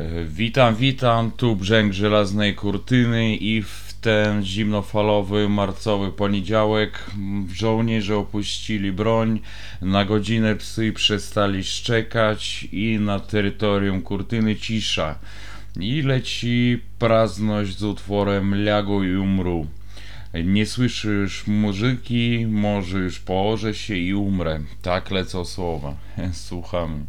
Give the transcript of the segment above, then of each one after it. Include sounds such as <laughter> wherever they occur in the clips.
E, witam, witam, tu brzęk żelaznej kurtyny i w ten zimnofalowy, marcowy poniedziałek żołnierze opuścili broń, na godzinę psy przestali szczekać i na terytorium kurtyny cisza. I leci prazność z utworem Lago i umru. Nie słyszysz muzyki, możesz położę się i umrę. Tak lecą słowa. <laughs> Słucham.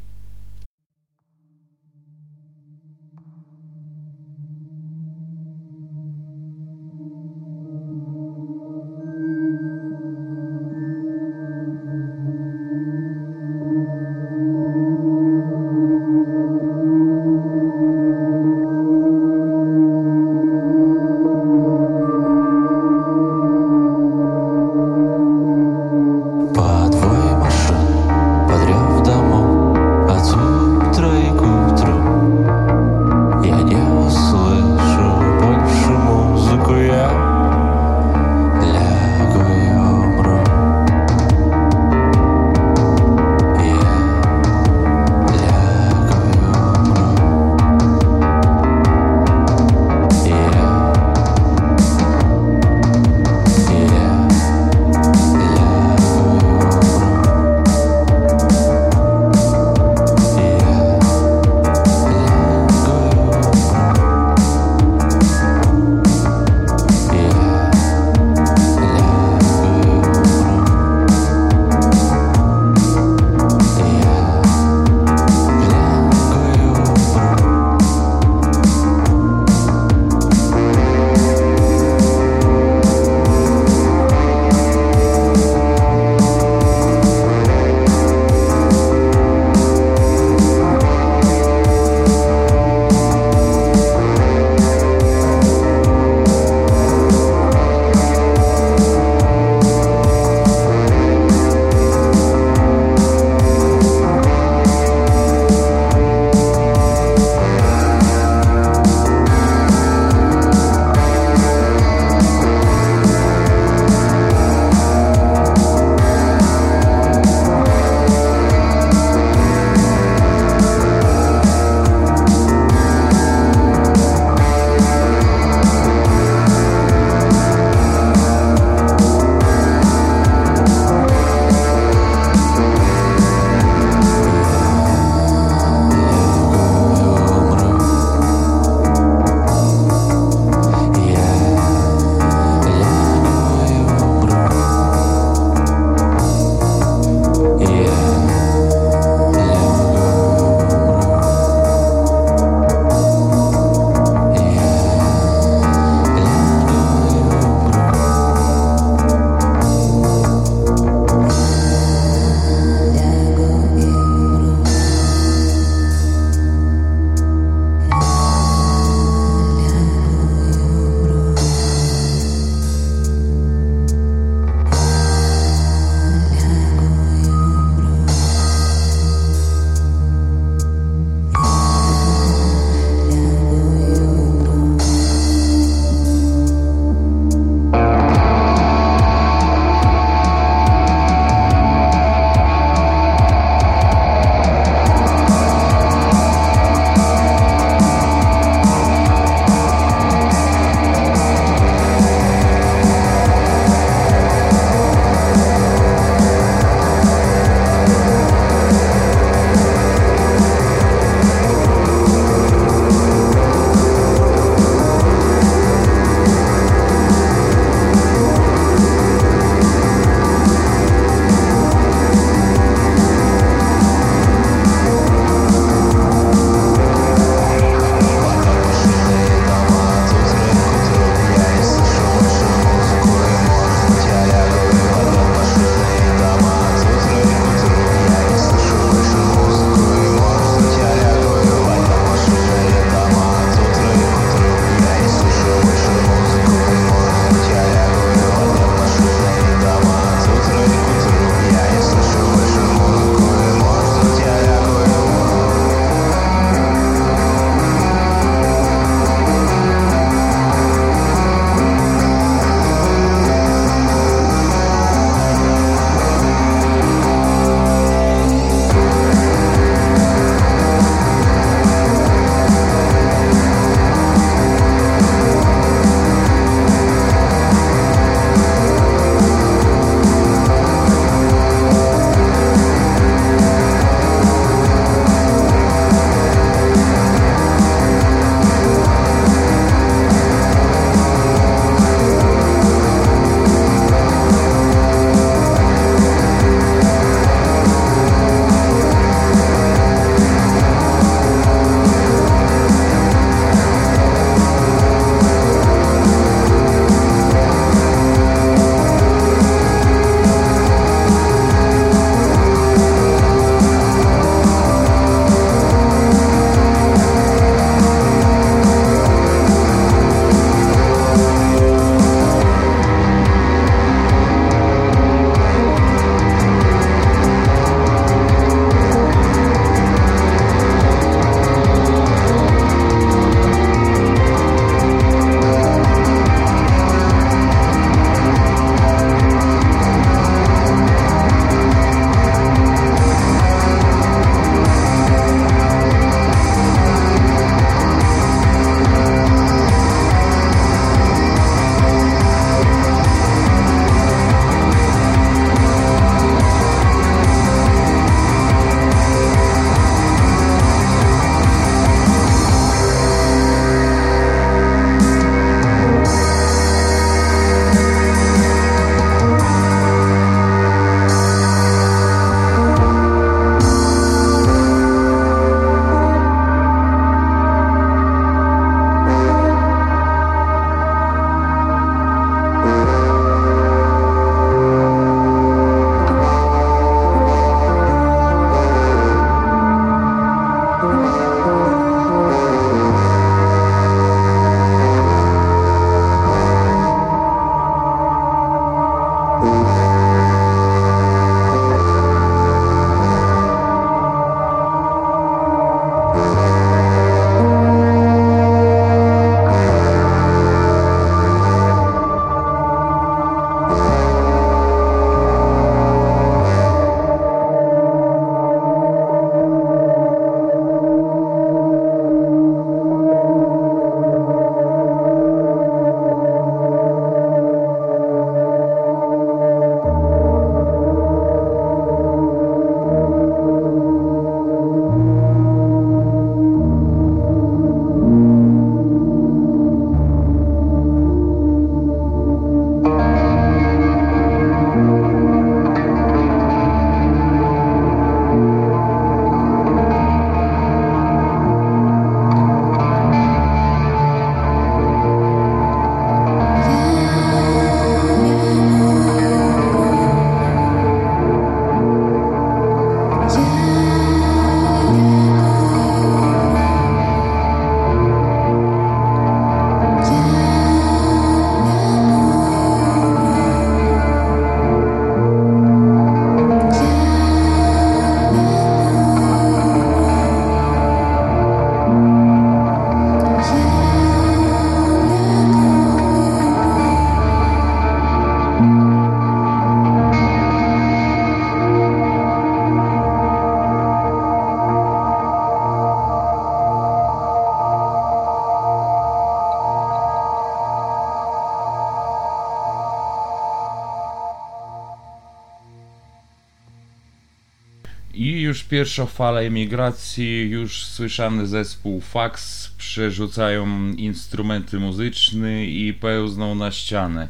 Pierwsza fala emigracji już słyszany zespół Fax przerzucają instrumenty muzyczne i pełzną na ścianę.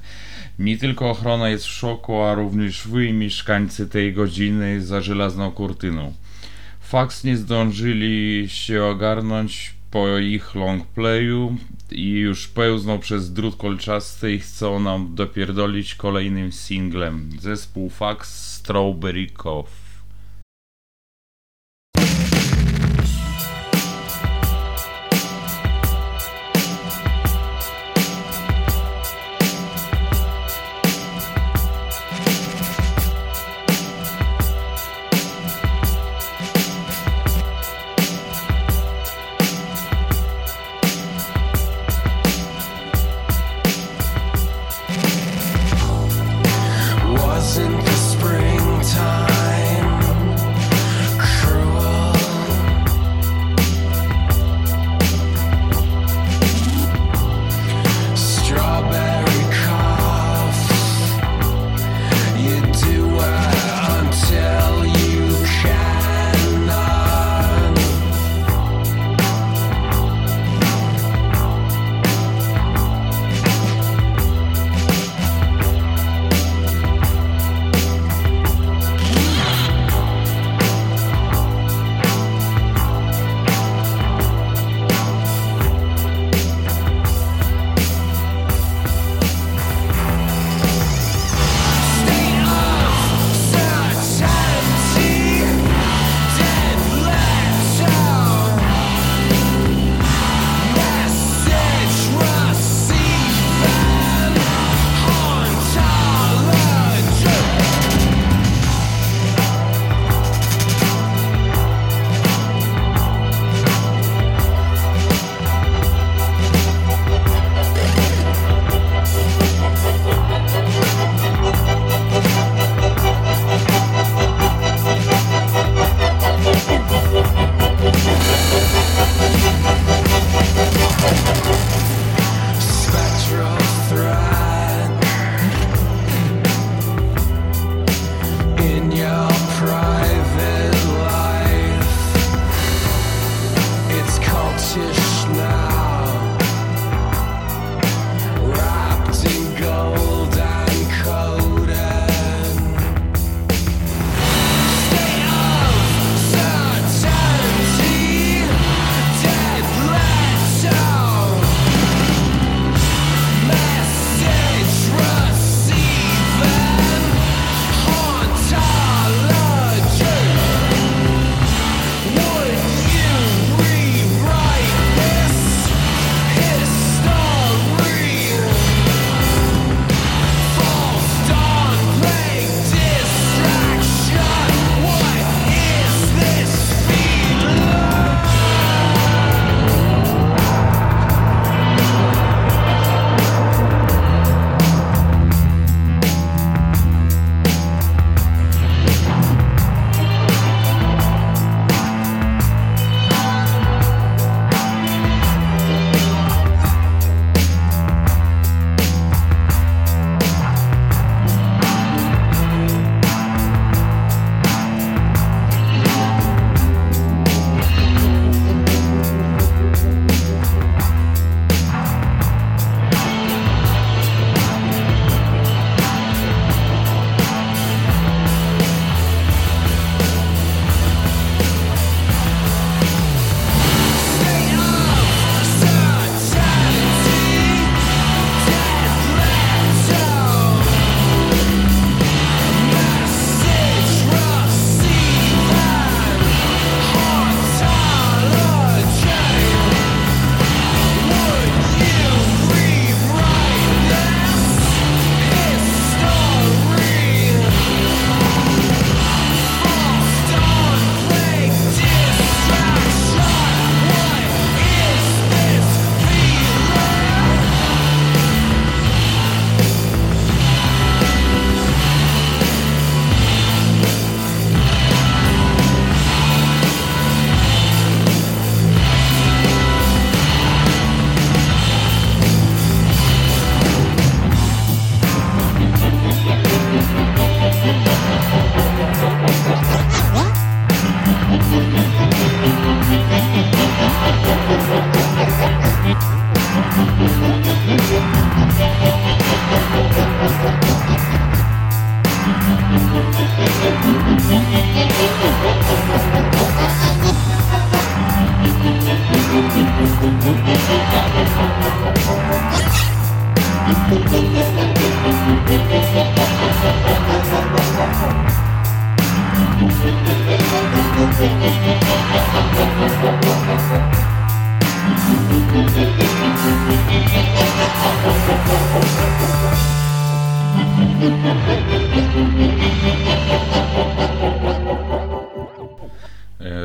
Nie tylko ochrona jest w szoku, a również wy, mieszkańcy tej godziny, za żelazną kurtyną. Fax nie zdążyli się ogarnąć po ich longplayu i już pełzną przez drut kolczasty i chcą nam dopierdolić kolejnym singlem. Zespół Fax Strawberry Cough.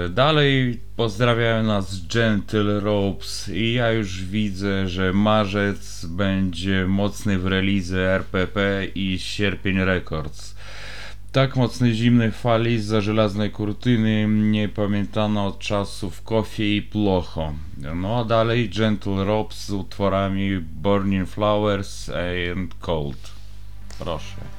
Dalej pozdrawiają nas Gentle Ropes i ja już widzę, że marzec będzie mocny w relizy RPP i Sierpień Records. Tak mocnej zimnej fali za żelaznej kurtyny nie pamiętano od czasów Coffee i Plocho. No a dalej Gentle Ropes z utworami Burning Flowers and Cold. Proszę.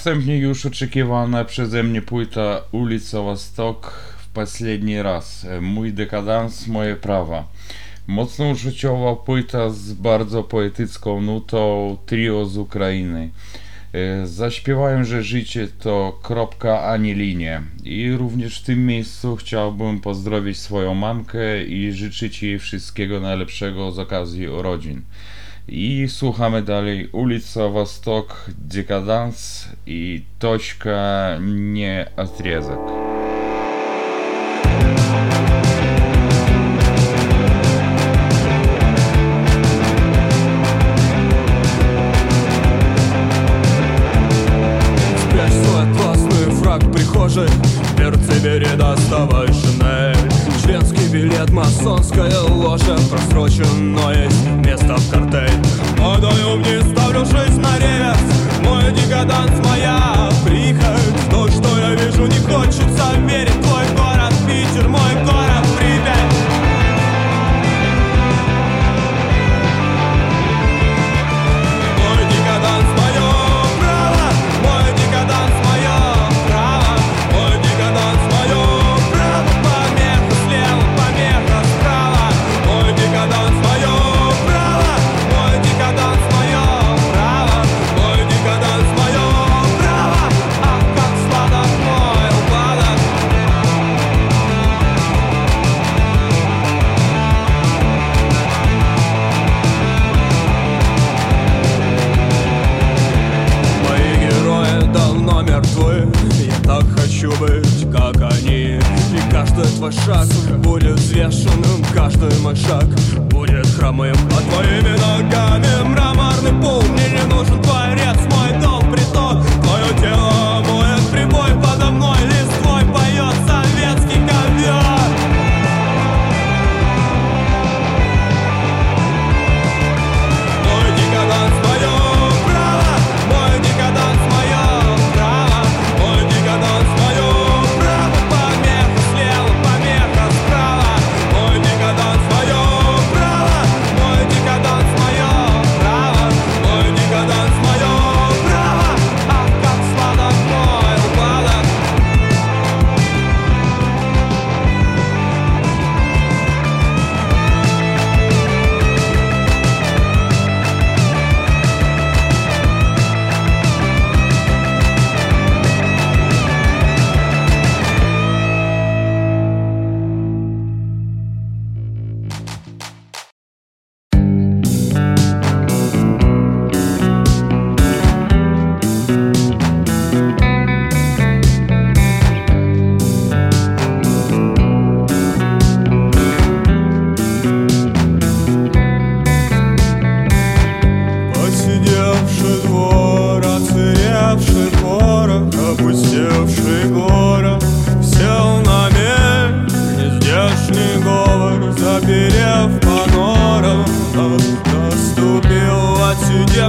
Następnie już oczekiwana przeze mnie płyta Ulica Wostok w последний raz. Mój dekadans, moje prawa. Mocno uczuciowa płyta z bardzo poetycką nutą trio z Ukrainy. E, Zaśpiewają, że życie to kropka, a nie linie. I również w tym miejscu chciałbym pozdrowić swoją mamkę i życzyć jej wszystkiego najlepszego z okazji urodzin. I słuchamy dalej Ulica Wostok, Dekadans i Точка, nie odrezek. каждый твой шаг Будет взвешенным каждый мой шаг Будет хромым. Под твоими ногами мраморный пол Мне не нужен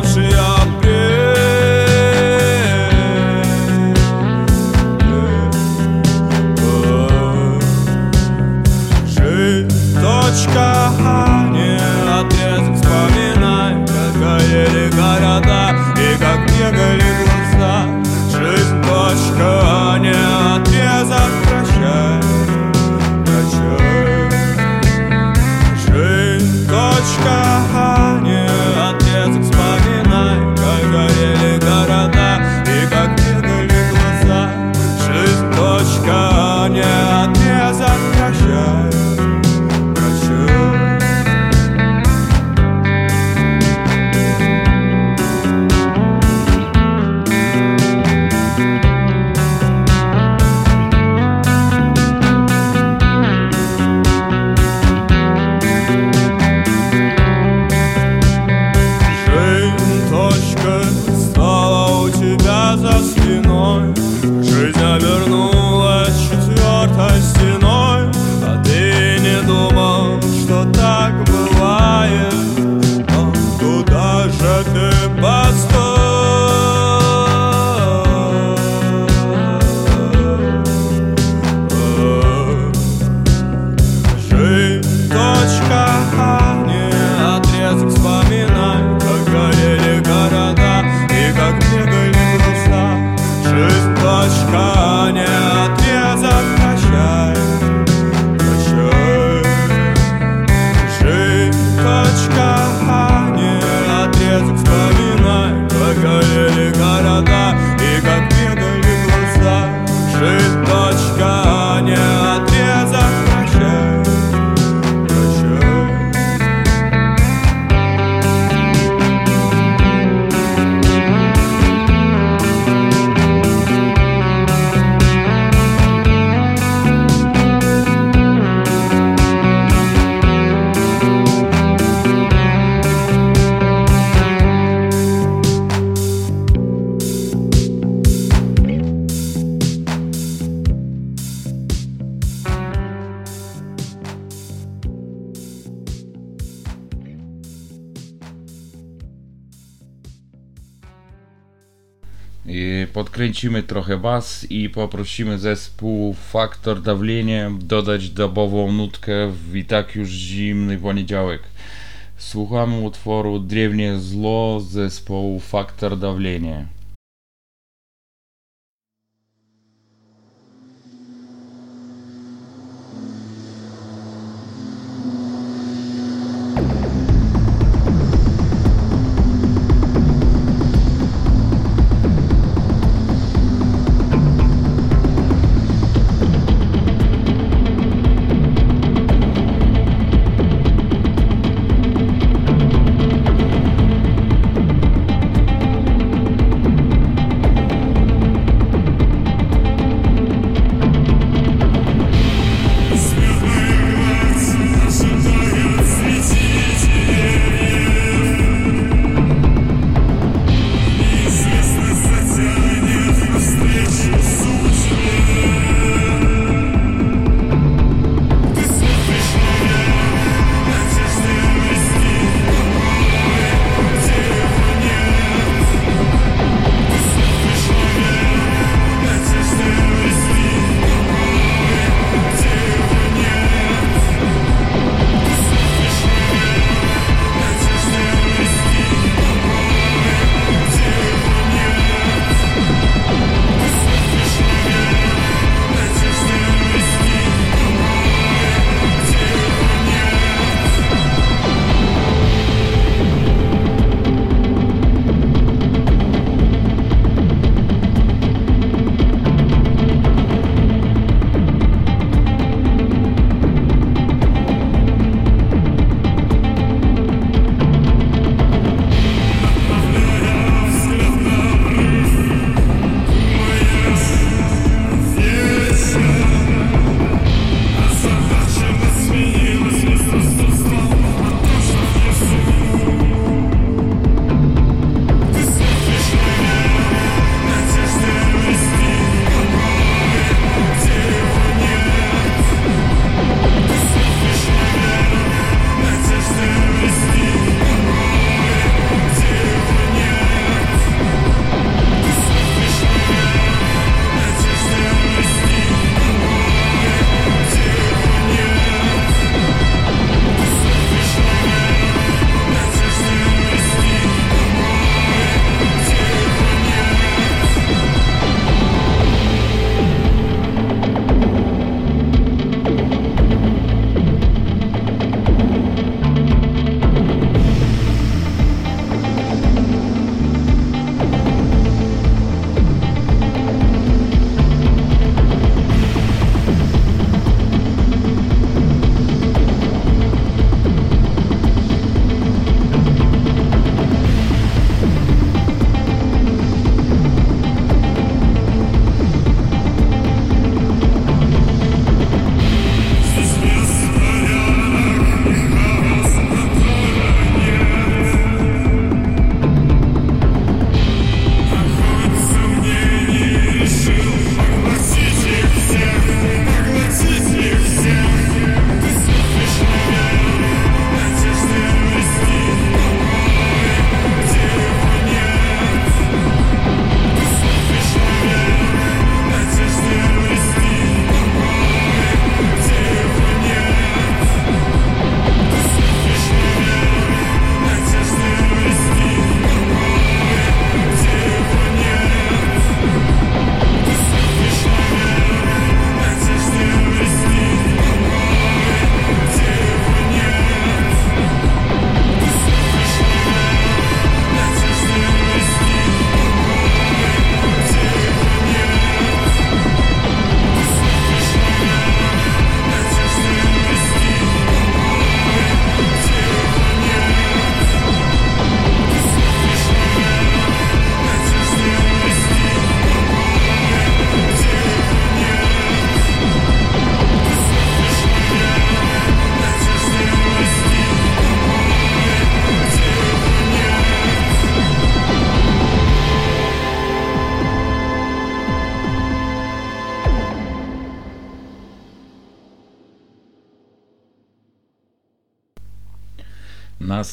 zawsze podkręcimy trochę bas i poprosimy zespół Faktor Dawlenie dodać dobową nutkę w i tak już zimny poniedziałek. Słuchamy utworu Drewnie Zło zespołu Faktor Dawlenie.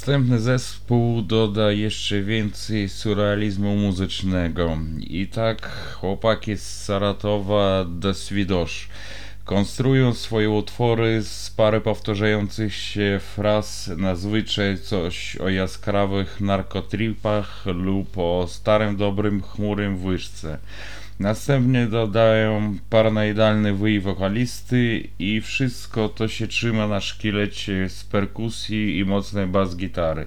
Następny zespół doda jeszcze więcej surrealizmu muzycznego. I tak chłopaki z Saratowa do Swidosz konstruują swoje utwory z pary powtarzających się fraz, nazwyczaj coś o jaskrawych narkotripach lub o starym dobrym chmurym łyżce. Następnie dodają paranoidalny wyj wokalisty i wszystko to się trzyma na szkielecie z perkusji i mocnej bas gitary.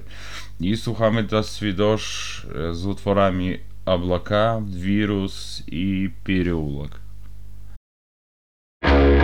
I słuchamy Das Swidosz e, z utworami Облака, Wirus i Переулок. Thank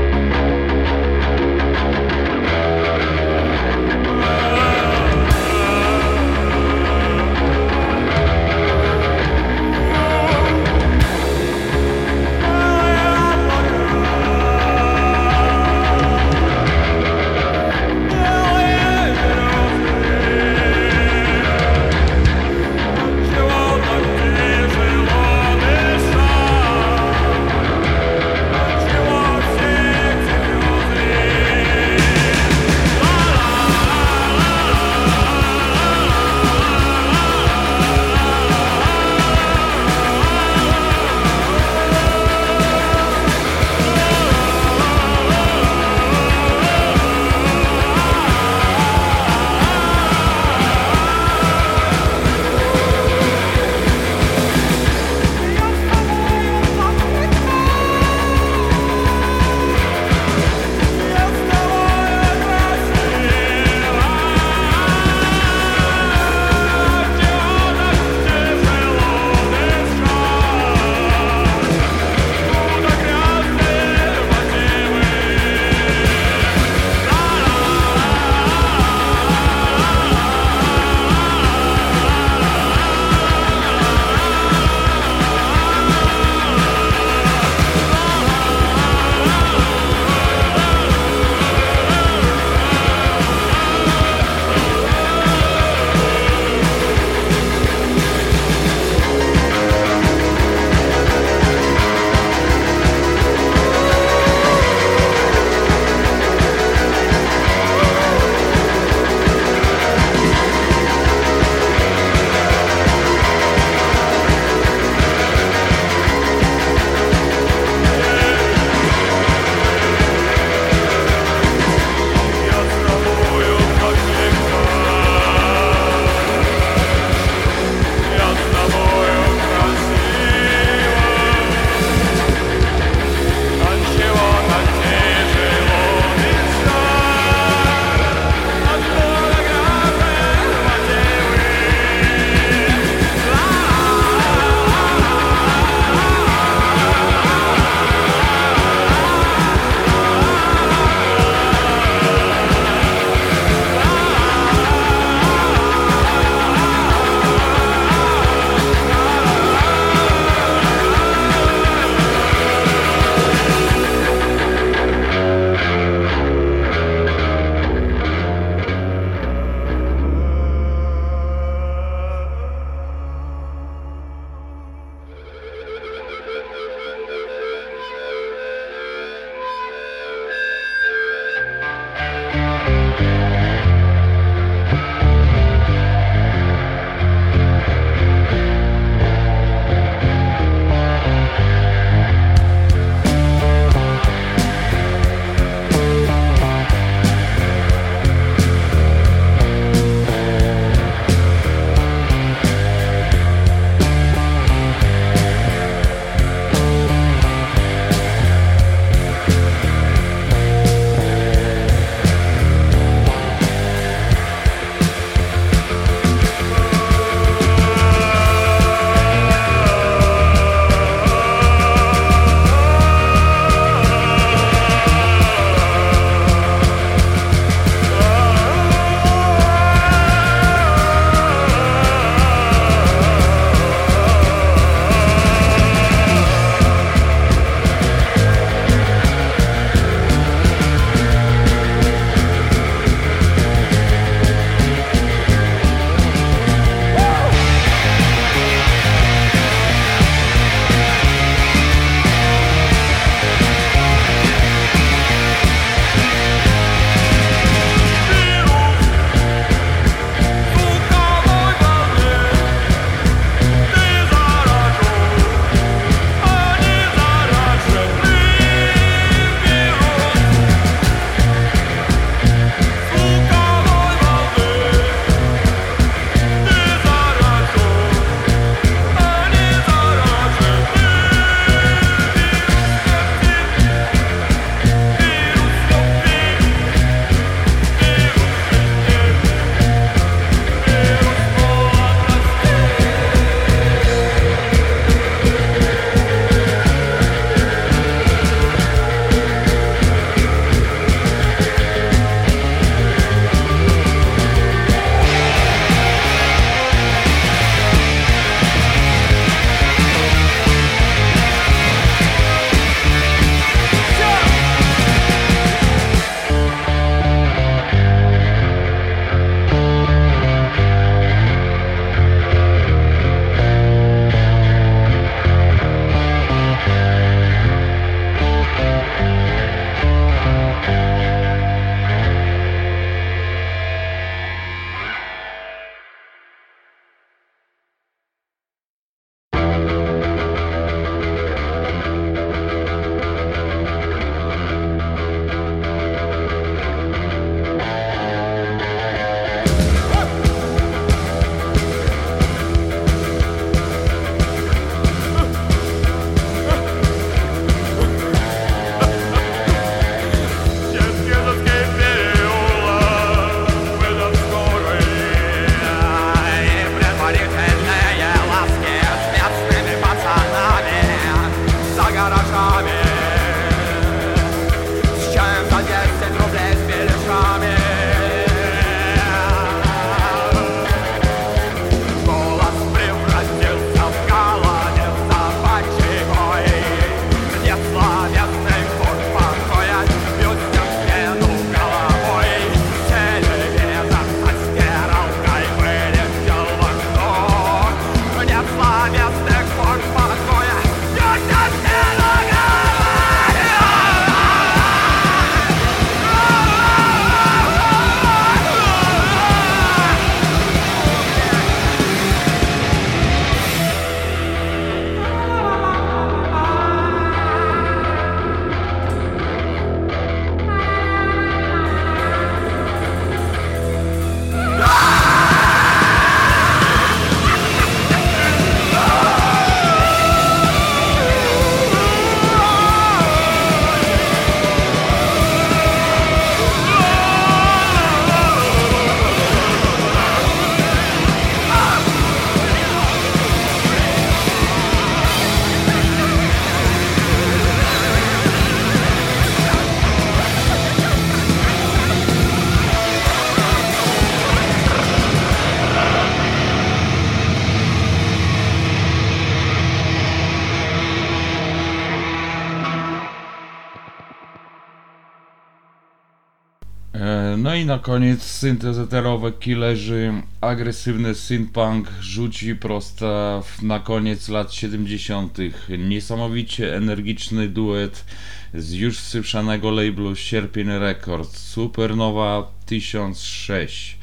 na koniec syntezaterowe killerzy, agresywny synthpunk rzuci prosta na koniec lat 70. Niesamowicie energiczny duet z już słyszanego labelu Sierpień Records, Supernowa 1006.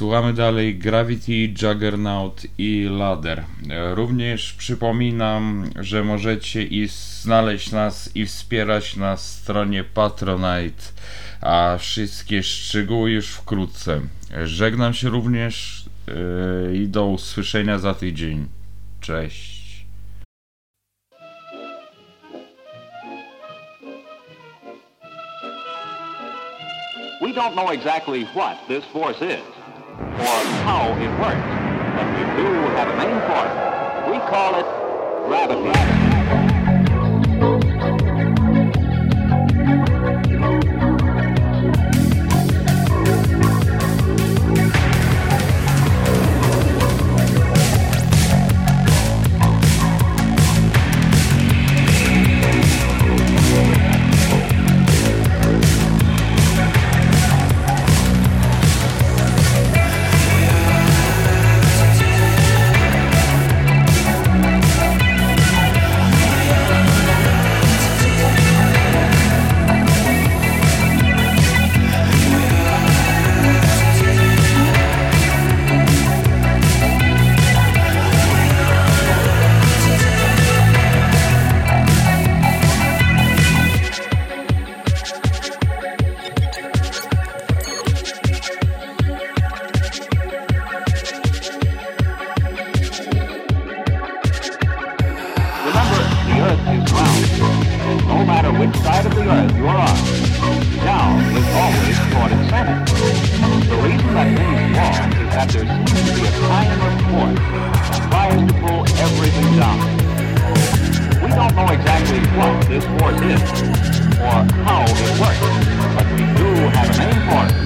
Słuchamy dalej Gravity, Juggernaut i Ladder. Również przypominam, że możecie i znaleźć nas i wspierać na stronie Patronite, a wszystkie szczegóły już wkrótce. Żegnam się również e, i do usłyszenia za tydzień. Cześć. We don't know exactly what this force is or how it works, but we do have a name for it. We call it gravity. that there seems to be a kind of force that tries to pull everything down. We don't know exactly what this force is or how it works, but we do have a name for it.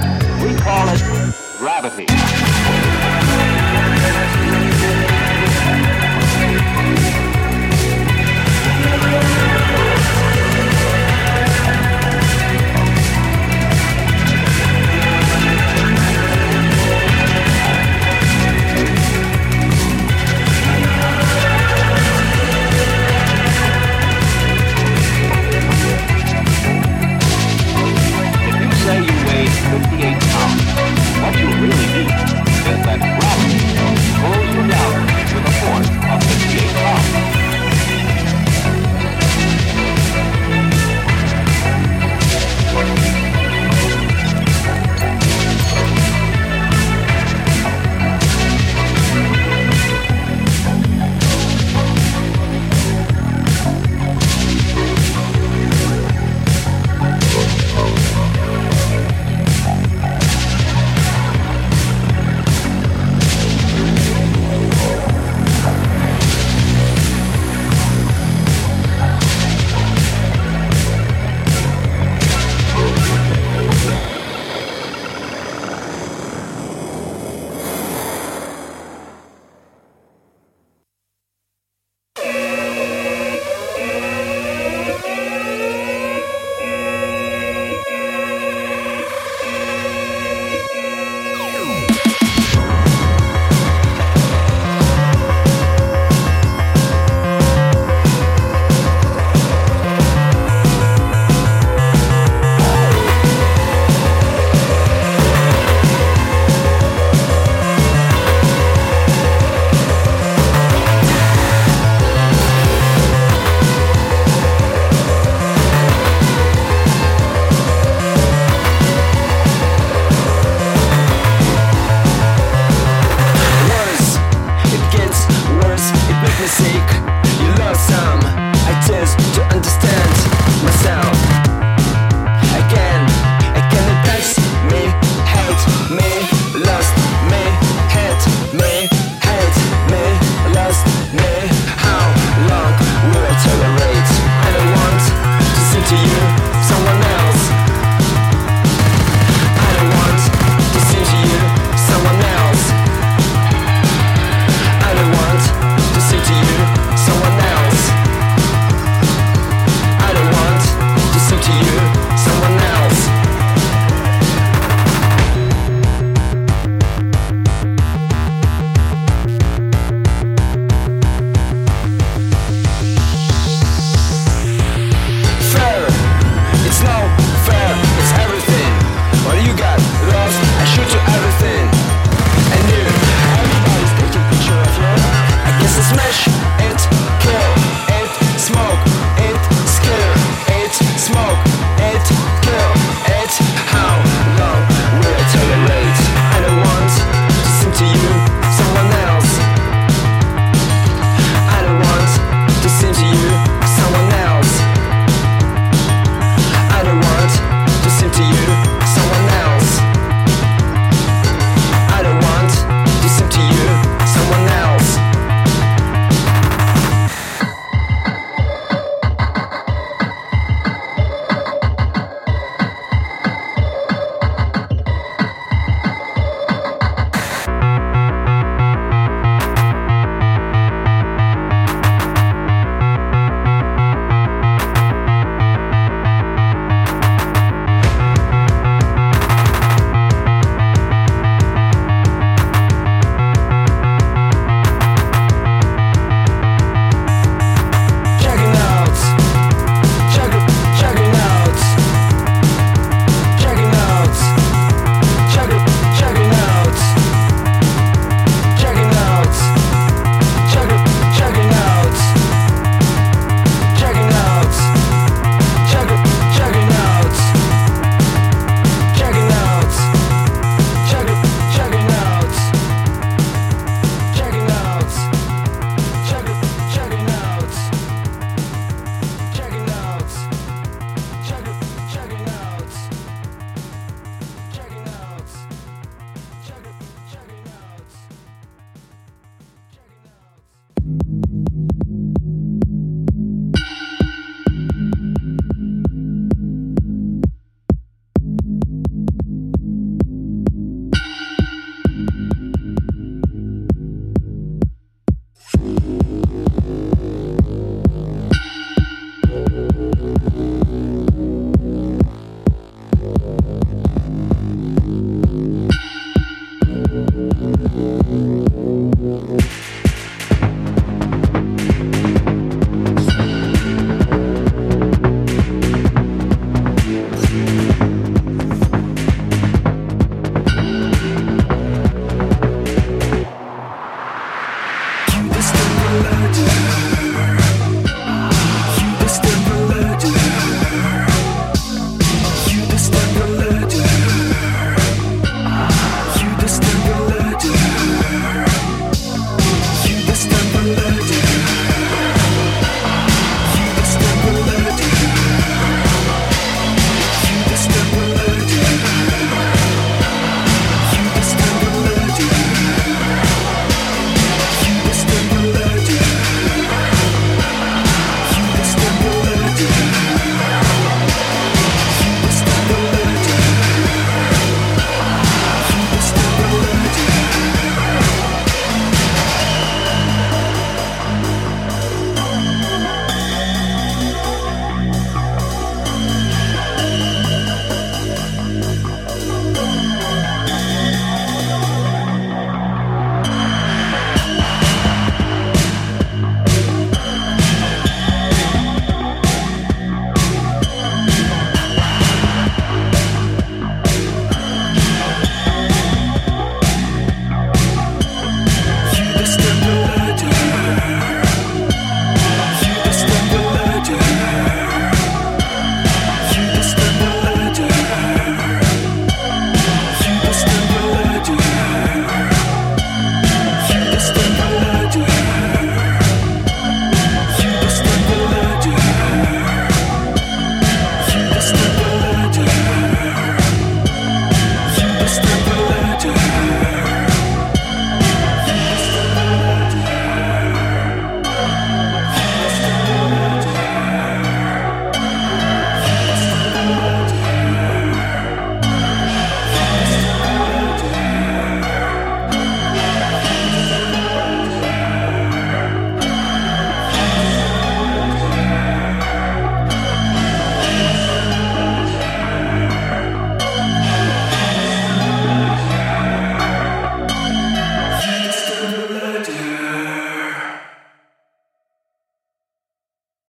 We call it gravity.